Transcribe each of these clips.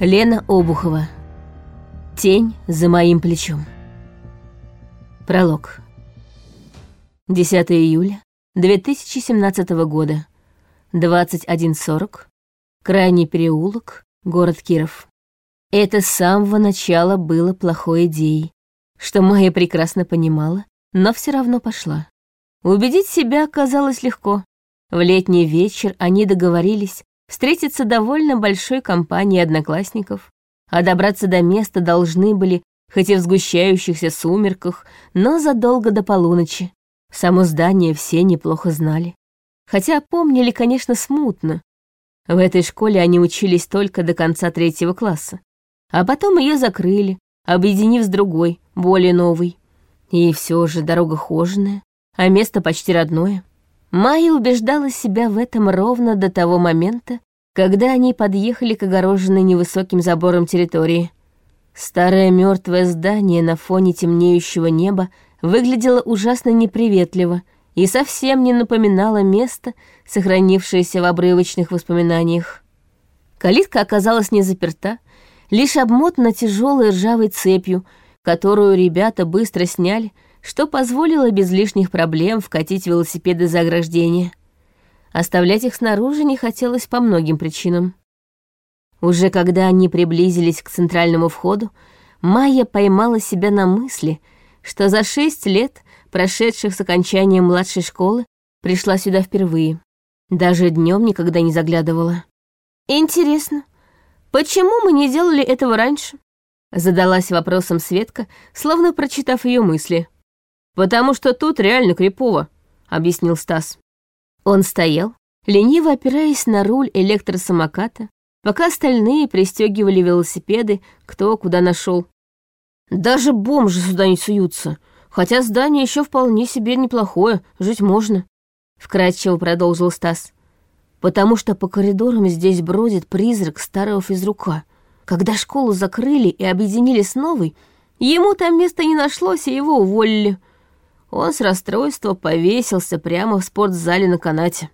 Лена Обухова. Тень за моим плечом. Пролог. 10 июля 2017 года. 21.40. Крайний переулок, город Киров. Это с самого начала было плохой идеей, что Майя прекрасно понимала, но все равно пошла. Убедить себя оказалось легко. В летний вечер они договорились встретиться довольно большой компанией одноклассников, а добраться до места должны были, хоть и в сгущающихся сумерках, но задолго до полуночи. Само здание все неплохо знали. Хотя помнили, конечно, смутно. В этой школе они учились только до конца третьего класса. А потом ее закрыли, объединив с другой, более новой. И все же дорога хоженая, а место почти родное. Майя убеждала себя в этом ровно до того момента, когда они подъехали к огороженной невысоким забором территории. Старое мертвое здание на фоне темнеющего неба выглядело ужасно неприветливо и совсем не напоминало место, сохранившееся в обрывочных воспоминаниях. Калитка оказалась не заперта, лишь обмотана тяжелой ржавой цепью, которую ребята быстро сняли, что позволило без лишних проблем вкатить велосипеды за ограждение. Оставлять их снаружи не хотелось по многим причинам. Уже когда они приблизились к центральному входу, Майя поймала себя на мысли, что за шесть лет, прошедших с окончанием младшей школы, пришла сюда впервые. Даже днем никогда не заглядывала. «Интересно, почему мы не делали этого раньше?» Задалась вопросом Светка, словно прочитав ее мысли. «Потому что тут реально крипово», — объяснил Стас. Он стоял, лениво опираясь на руль электросамоката, пока остальные пристегивали велосипеды, кто куда нашел. Даже бомжи сюда не суются, хотя здание еще вполне себе неплохое, жить можно, вкрадчиво продолжил Стас. Потому что по коридорам здесь бродит призрак старого физрука. Когда школу закрыли и объединили с новой, ему там места не нашлось, и его уволили. Он с расстройства повесился прямо в спортзале на канате.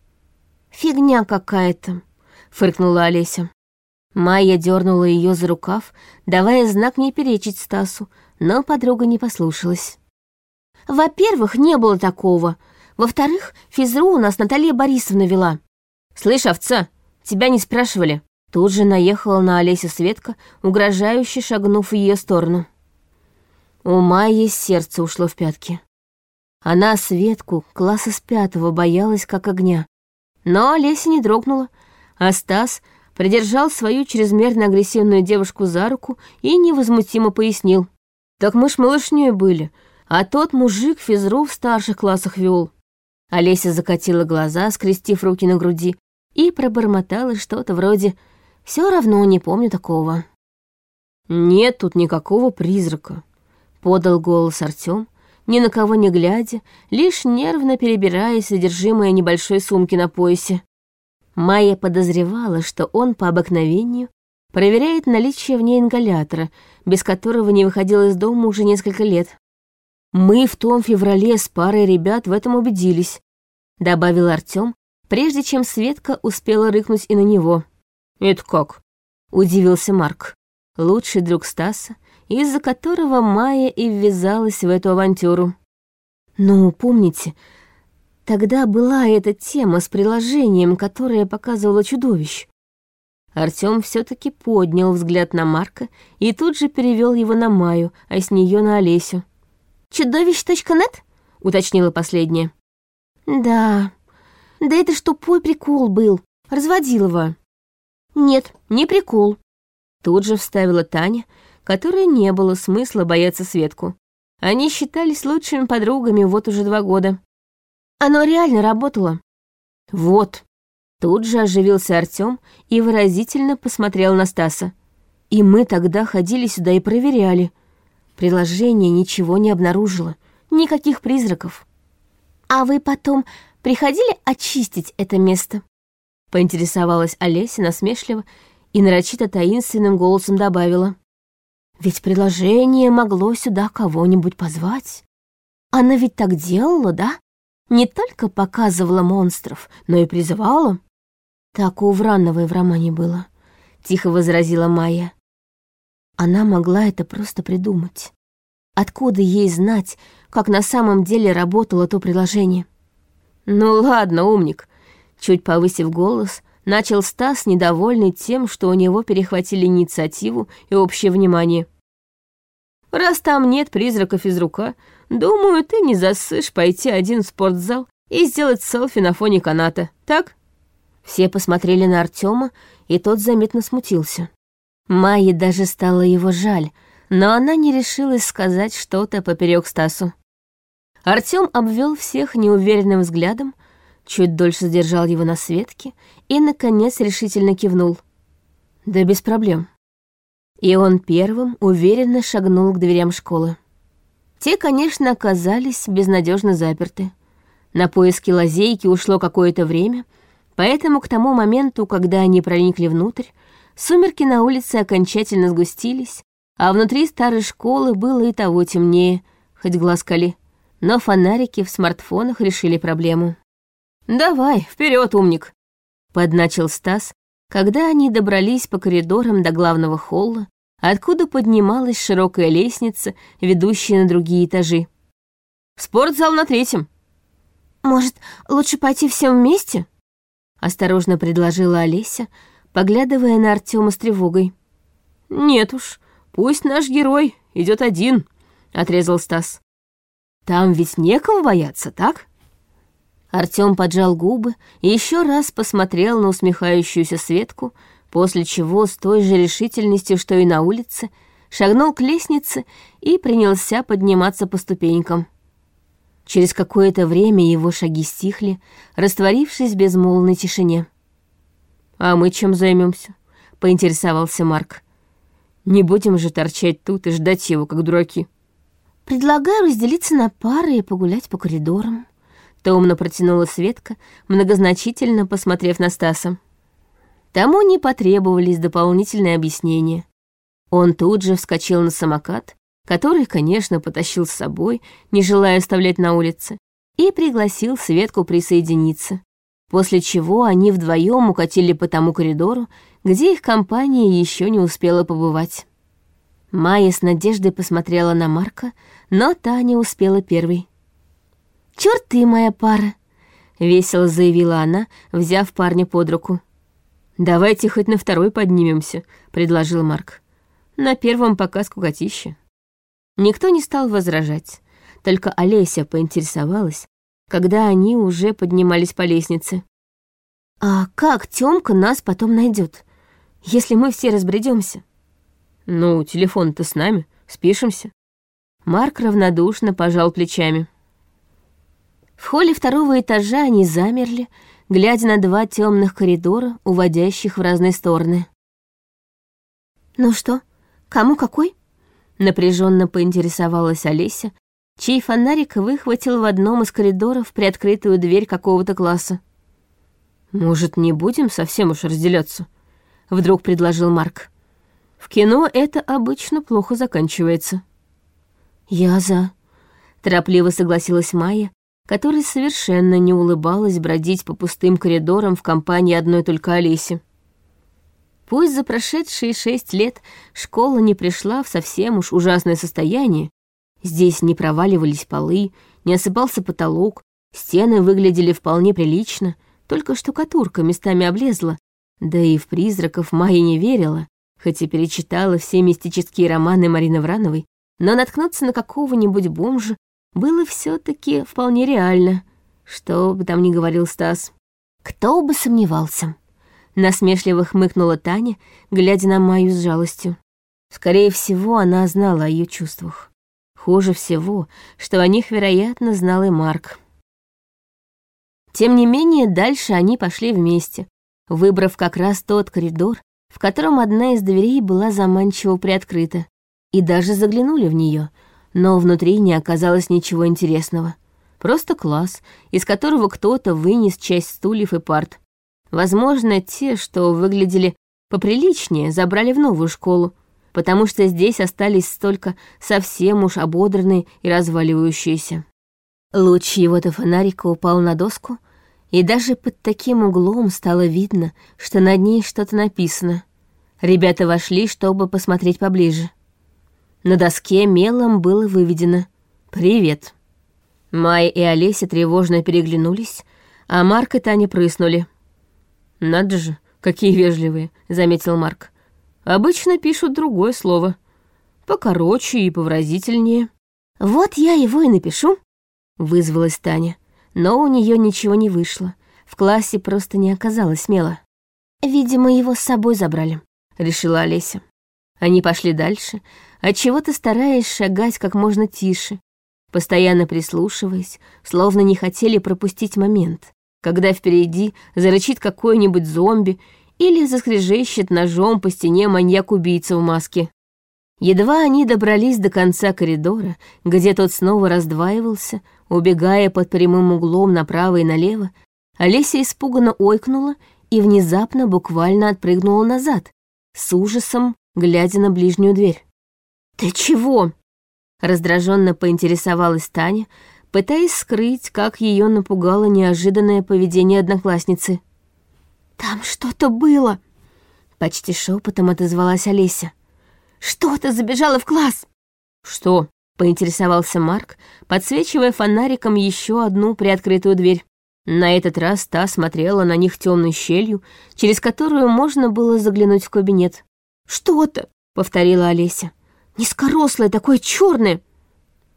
«Фигня какая-то», — фыркнула Олеся. Майя дернула ее за рукав, давая знак не перечить Стасу, но подруга не послушалась. «Во-первых, не было такого. Во-вторых, физру у нас Наталья Борисовна вела. Слышь, овца, тебя не спрашивали». Тут же наехала на Олесю Светка, угрожающе шагнув в ее сторону. У Майи сердце ушло в пятки. Она Светку класса с пятого боялась как огня. Но Олеся не дрогнула, а Стас придержал свою чрезмерно агрессивную девушку за руку и невозмутимо пояснил. «Так мы ж малышней были, а тот мужик физру в старших классах вел». Олеся закатила глаза, скрестив руки на груди, и пробормотала что-то вроде «все равно не помню такого». «Нет тут никакого призрака», — подал голос Артём, ни на кого не глядя, лишь нервно перебирая содержимое небольшой сумки на поясе. Майя подозревала, что он по обыкновению проверяет наличие в ней ингалятора, без которого не выходил из дома уже несколько лет. «Мы в том феврале с парой ребят в этом убедились», — добавил Артём, прежде чем Светка успела рыкнуть и на него. «Это как?» — удивился Марк, лучший друг Стаса, из-за которого Майя и ввязалась в эту авантюру. «Ну, помните, тогда была эта тема с приложением, которое показывало чудовищ?» Артём все таки поднял взгляд на Марка и тут же перевел его на Майю, а с нее на Олесю. «Чудовищ.нет?» — уточнила последняя. «Да. Да это ж тупой прикол был. Разводилова». «Нет, не прикол». Тут же вставила Таня, которой не было смысла бояться Светку. Они считались лучшими подругами вот уже два года. Оно реально работало. Вот. Тут же оживился Артём и выразительно посмотрел на Стаса. И мы тогда ходили сюда и проверяли. Приложение ничего не обнаружило. Никаких призраков. А вы потом приходили очистить это место? Поинтересовалась Олеся насмешливо и нарочито таинственным голосом добавила. Ведь приложение могло сюда кого-нибудь позвать. Она ведь так делала, да? Не только показывала монстров, но и призывала. Так у Врановой в романе было, тихо возразила Майя. Она могла это просто придумать. Откуда ей знать, как на самом деле работало то приложение? «Ну ладно, умник», — чуть повысив голос, начал Стас, недовольный тем, что у него перехватили инициативу и общее внимание. «Раз там нет призраков из рука, думаю, ты не засышь пойти один в спортзал и сделать селфи на фоне каната, так?» Все посмотрели на Артема, и тот заметно смутился. Майе даже стало его жаль, но она не решилась сказать что-то поперек Стасу. Артем обвел всех неуверенным взглядом, чуть дольше сдержал его на светке и, наконец, решительно кивнул. «Да без проблем». И он первым уверенно шагнул к дверям школы. Те, конечно, оказались безнадежно заперты. На поиски лазейки ушло какое-то время — Поэтому к тому моменту, когда они проникли внутрь, сумерки на улице окончательно сгустились, а внутри старой школы было и того темнее, хоть глаз кали. Но фонарики в смартфонах решили проблему. «Давай, вперед, умник!» — подначил Стас, когда они добрались по коридорам до главного холла, откуда поднималась широкая лестница, ведущая на другие этажи. «Спортзал на третьем». «Может, лучше пойти всем вместе?» — осторожно предложила Олеся, поглядывая на Артема с тревогой. «Нет уж, пусть наш герой идет один», — отрезал Стас. «Там ведь некого бояться, так?» Артем поджал губы и еще раз посмотрел на усмехающуюся Светку, после чего с той же решительностью, что и на улице, шагнул к лестнице и принялся подниматься по ступенькам. Через какое-то время его шаги стихли, растворившись в безмолвной тишине. «А мы чем займемся? поинтересовался Марк. «Не будем же торчать тут и ждать его, как дураки». «Предлагаю разделиться на пары и погулять по коридорам», — томно протянула Светка, многозначительно посмотрев на Стаса. Тому не потребовались дополнительные объяснения. Он тут же вскочил на самокат который, конечно, потащил с собой, не желая оставлять на улице, и пригласил Светку присоединиться, после чего они вдвоем укатили по тому коридору, где их компания еще не успела побывать. Майя с надеждой посмотрела на Марка, но та не успела первой. «Чёрт ты, моя пара!» — весело заявила она, взяв парня под руку. «Давайте хоть на второй поднимемся», — предложил Марк. «На первом пока скукотища». Никто не стал возражать, только Олеся поинтересовалась, когда они уже поднимались по лестнице. «А как Тёмка нас потом найдет, если мы все разбредемся? «Ну, телефон-то с нами, спишемся». Марк равнодушно пожал плечами. В холле второго этажа они замерли, глядя на два темных коридора, уводящих в разные стороны. «Ну что, кому какой?» Напряженно поинтересовалась Олеся, чей фонарик выхватил в одном из коридоров приоткрытую дверь какого-то класса. «Может, не будем совсем уж разделяться?» — вдруг предложил Марк. «В кино это обычно плохо заканчивается». «Я за», — торопливо согласилась Майя, которая совершенно не улыбалась бродить по пустым коридорам в компании одной только Олеси. Пусть за прошедшие шесть лет школа не пришла в совсем уж ужасное состояние, здесь не проваливались полы, не осыпался потолок, стены выглядели вполне прилично, только штукатурка местами облезла, да и в призраков Майя не верила, хоть и перечитала все мистические романы Марины Врановой, но наткнуться на какого-нибудь бомжа было все таки вполне реально, что бы там ни говорил Стас. Кто бы сомневался. Насмешливо хмыкнула Таня, глядя на Майю с жалостью. Скорее всего, она знала о ее чувствах. Хуже всего, что о них, вероятно, знал и Марк. Тем не менее, дальше они пошли вместе, выбрав как раз тот коридор, в котором одна из дверей была заманчиво приоткрыта, и даже заглянули в нее, но внутри не оказалось ничего интересного. Просто класс, из которого кто-то вынес часть стульев и парт, Возможно, те, что выглядели поприличнее, забрали в новую школу, потому что здесь остались столько совсем уж ободранные и разваливающиеся. Луч его-то фонарика упал на доску, и даже под таким углом стало видно, что над ней что-то написано. Ребята вошли, чтобы посмотреть поближе. На доске мелом было выведено «Привет». Майя и Олеся тревожно переглянулись, а Марк и Таня прыснули. «Надо же, какие вежливые», — заметил Марк. «Обычно пишут другое слово. Покороче и повразительнее». «Вот я его и напишу», — вызвалась Таня. Но у нее ничего не вышло. В классе просто не оказалось смело. «Видимо, его с собой забрали», — решила Олеся. Они пошли дальше, отчего-то стараясь шагать как можно тише, постоянно прислушиваясь, словно не хотели пропустить момент, когда впереди зарычит какой-нибудь зомби или заскрежещет ножом по стене маньяк-убийца в маске. Едва они добрались до конца коридора, где тот снова раздваивался, убегая под прямым углом направо и налево, Олеся испуганно ойкнула и внезапно буквально отпрыгнула назад, с ужасом глядя на ближнюю дверь. «Ты чего?» Раздраженно поинтересовалась Таня, пытаясь скрыть, как ее напугало неожиданное поведение одноклассницы. «Там что-то было!» Почти шепотом отозвалась Олеся. «Что-то забежало в класс!» «Что?» — поинтересовался Марк, подсвечивая фонариком еще одну приоткрытую дверь. На этот раз та смотрела на них темной щелью, через которую можно было заглянуть в кабинет. «Что-то!» — повторила Олеся. Низкорослое, такое черное.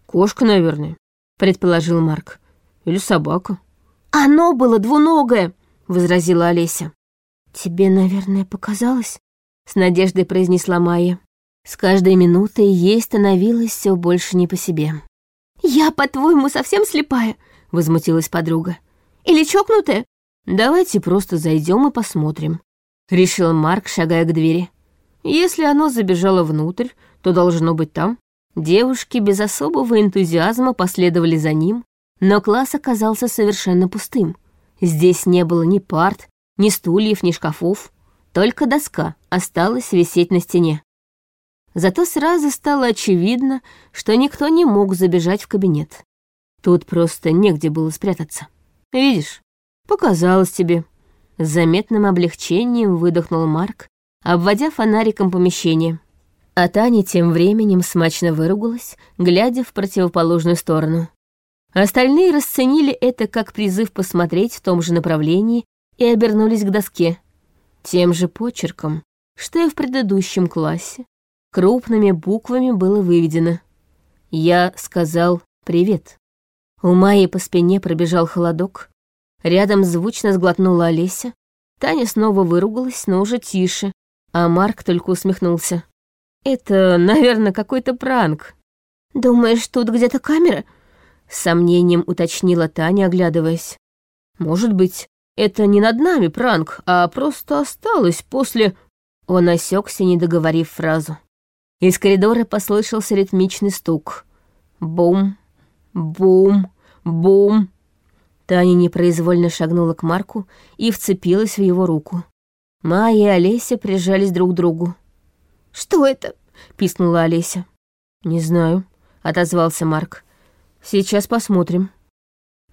Кошка, наверное, предположил Марк. Или собака. Оно было двуногое, возразила Олеся. Тебе, наверное, показалось? С надеждой произнесла Майя. С каждой минутой ей становилось все больше не по себе. «Я, по-твоему, совсем слепая?» — возмутилась подруга. «Или чокнутая?» «Давайте просто зайдем и посмотрим», — решил Марк, шагая к двери. «Если оно забежало внутрь, то должно быть там. Девушки без особого энтузиазма последовали за ним, но класс оказался совершенно пустым. Здесь не было ни парт, ни стульев, ни шкафов, только доска осталась висеть на стене. Зато сразу стало очевидно, что никто не мог забежать в кабинет. Тут просто негде было спрятаться. Видишь, показалось тебе. С заметным облегчением выдохнул Марк, обводя фонариком помещение. А Таня тем временем смачно выругалась, глядя в противоположную сторону. Остальные расценили это как призыв посмотреть в том же направлении и обернулись к доске. Тем же почерком, что и в предыдущем классе, крупными буквами было выведено. Я сказал «привет». У Майи по спине пробежал холодок. Рядом звучно сглотнула Олеся. Таня снова выругалась, но уже тише, а Марк только усмехнулся. Это, наверное, какой-то пранк. Думаешь, тут где-то камера? С сомнением уточнила Таня, оглядываясь. Может быть, это не над нами пранк, а просто осталось после... Он осекся, не договорив фразу. Из коридора послышался ритмичный стук. Бум, бум, бум. Таня непроизвольно шагнула к Марку и вцепилась в его руку. Майя и Олеся прижались друг к другу. «Что это?» — пискнула Олеся. «Не знаю», — отозвался Марк. «Сейчас посмотрим».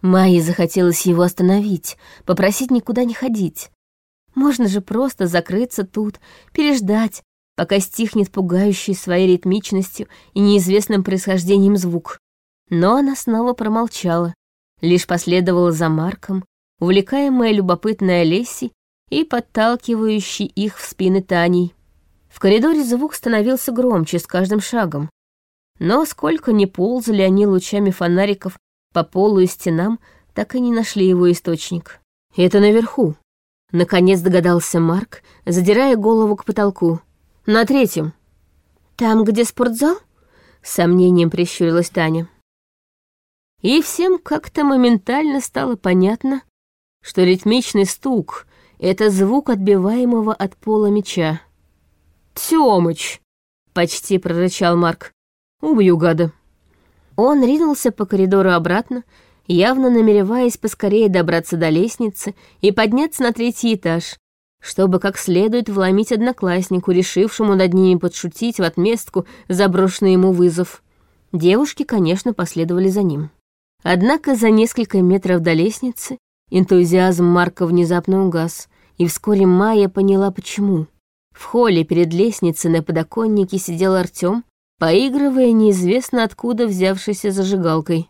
Майе захотелось его остановить, попросить никуда не ходить. Можно же просто закрыться тут, переждать, пока стихнет пугающий своей ритмичностью и неизвестным происхождением звук. Но она снова промолчала, лишь последовала за Марком, увлекаемая любопытной Олесей и подталкивающей их в спины Таней. В коридоре звук становился громче с каждым шагом. Но сколько ни ползали они лучами фонариков по полу и стенам, так и не нашли его источник. «Это наверху», — наконец догадался Марк, задирая голову к потолку. «На третьем». «Там, где спортзал?» — сомнением прищурилась Таня. И всем как-то моментально стало понятно, что ритмичный стук — это звук отбиваемого от пола меча. «Тёмыч!» — почти прорычал Марк. «Убью гада». Он ринулся по коридору обратно, явно намереваясь поскорее добраться до лестницы и подняться на третий этаж, чтобы как следует вломить однокласснику, решившему над ними подшутить в отместку за брошенный ему вызов. Девушки, конечно, последовали за ним. Однако за несколько метров до лестницы энтузиазм Марка внезапно угас, и вскоре Майя поняла, почему. В холле перед лестницей на подоконнике сидел Артём, поигрывая неизвестно откуда взявшейся зажигалкой.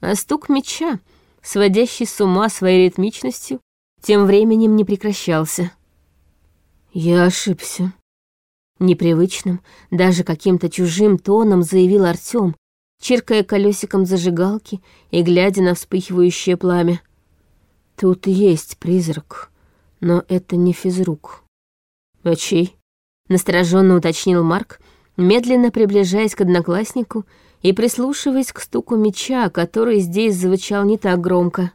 А стук меча, сводящий с ума своей ритмичностью, тем временем не прекращался. «Я ошибся», Непривычным, даже каким-то чужим тоном заявил Артём, чиркая колесиком зажигалки и глядя на вспыхивающее пламя. «Тут есть призрак, но это не физрук». «А чей?» — настороженно уточнил Марк, медленно приближаясь к однокласснику и прислушиваясь к стуку меча, который здесь звучал не так громко.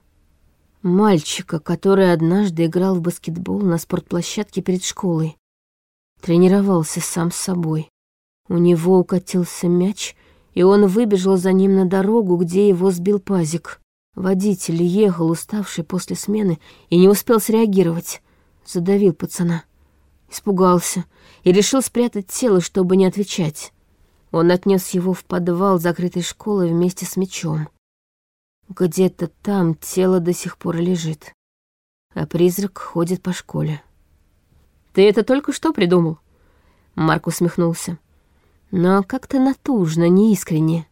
Мальчика, который однажды играл в баскетбол на спортплощадке перед школой. Тренировался сам с собой. У него укатился мяч, и он выбежал за ним на дорогу, где его сбил пазик. Водитель ехал, уставший после смены, и не успел среагировать. Задавил пацана. Испугался и решил спрятать тело, чтобы не отвечать. Он отнес его в подвал закрытой школы вместе с мечом. Где-то там тело до сих пор лежит, а призрак ходит по школе. Ты это только что придумал?» Марк усмехнулся. Но как-то натужно, неискренне.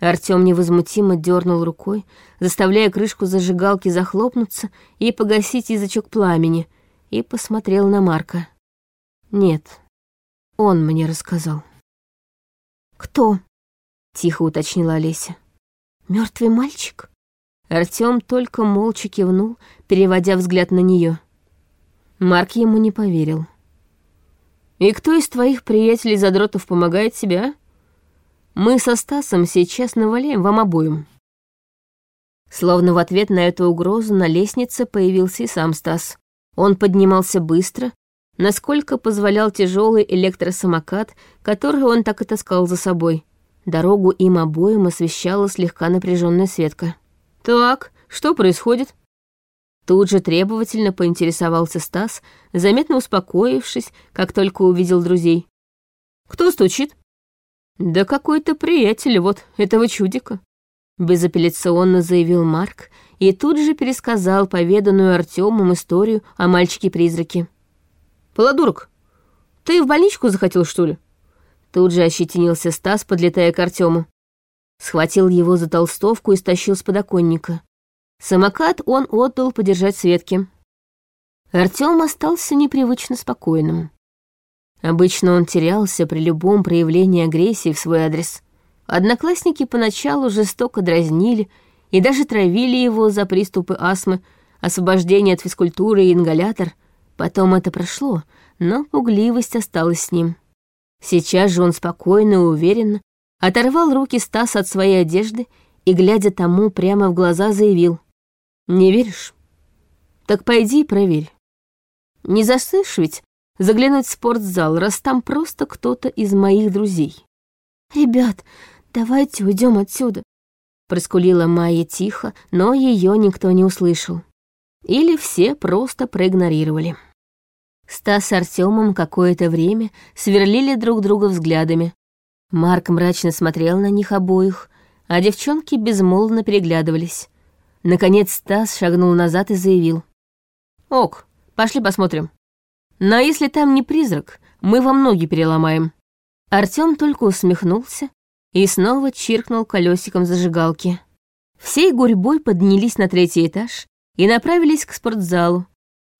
Артём невозмутимо дернул рукой, заставляя крышку зажигалки захлопнуться и погасить язычок пламени, и посмотрел на Марка. «Нет, он мне рассказал». «Кто?» — тихо уточнила Олеся. Мертвый мальчик?» Артём только молча кивнул, переводя взгляд на нее. Марк ему не поверил. «И кто из твоих приятелей-задротов помогает себе, Мы со Стасом сейчас наваляем вам обоим». Словно в ответ на эту угрозу на лестнице появился и сам Стас. Он поднимался быстро, насколько позволял тяжелый электросамокат, который он так и таскал за собой. Дорогу им обоим освещала слегка напряженная Светка. «Так, что происходит?» Тут же требовательно поинтересовался Стас, заметно успокоившись, как только увидел друзей. «Кто стучит?» «Да какой-то приятель вот этого чудика», — безапелляционно заявил Марк и тут же пересказал поведанную Артемом историю о мальчике-призраке. «Полодурок, ты в больничку захотел, что ли?» Тут же ощетинился Стас, подлетая к Артему. Схватил его за толстовку и стащил с подоконника. Самокат он отдал подержать Светке. Артём остался непривычно спокойным. Обычно он терялся при любом проявлении агрессии в свой адрес. Одноклассники поначалу жестоко дразнили и даже травили его за приступы астмы, освобождение от физкультуры и ингалятор. Потом это прошло, но пугливость осталась с ним. Сейчас же он спокойно и уверенно оторвал руки Стаса от своей одежды и, глядя тому прямо в глаза, заявил. Не веришь? Так пойди и проверь. Не засышь ведь заглянуть в спортзал, раз там просто кто-то из моих друзей. «Ребят, давайте уйдем отсюда», — проскулила Майя тихо, но ее никто не услышал. Или все просто проигнорировали. Стас с Артемом какое-то время сверлили друг друга взглядами. Марк мрачно смотрел на них обоих, а девчонки безмолвно переглядывались. Наконец Стас шагнул назад и заявил. «Ок, пошли посмотрим. Но если там не призрак, мы вам ноги переломаем». Артём только усмехнулся и снова чиркнул колесиком зажигалки. Всей гурьбой поднялись на третий этаж и направились к спортзалу,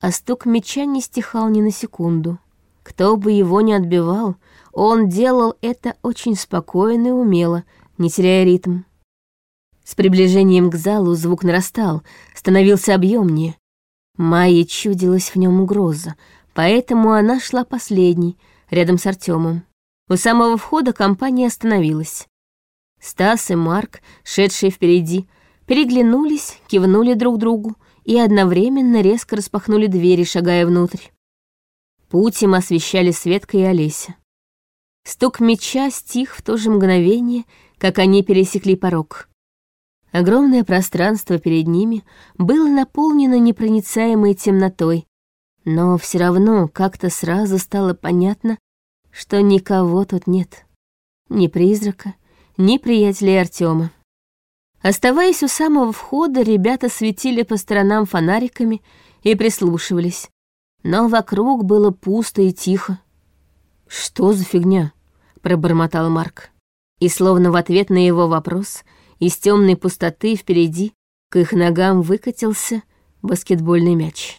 а стук меча не стихал ни на секунду. Кто бы его ни отбивал, он делал это очень спокойно и умело, не теряя ритм. С приближением к залу звук нарастал, становился объемнее. Майе чудилась в нем угроза, поэтому она шла последней, рядом с Артемом. У самого входа компания остановилась. Стас и Марк, шедшие впереди, переглянулись, кивнули друг другу и одновременно резко распахнули двери, шагая внутрь. Путь освещали Светка и Олеся. Стук меча стих в то же мгновение, как они пересекли порог. Огромное пространство перед ними было наполнено непроницаемой темнотой, но все равно как-то сразу стало понятно, что никого тут нет. Ни призрака, ни приятелей Артема. Оставаясь у самого входа, ребята светили по сторонам фонариками и прислушивались. Но вокруг было пусто и тихо. «Что за фигня?» — пробормотал Марк. И словно в ответ на его вопрос из темной пустоты впереди к их ногам выкатился баскетбольный мяч.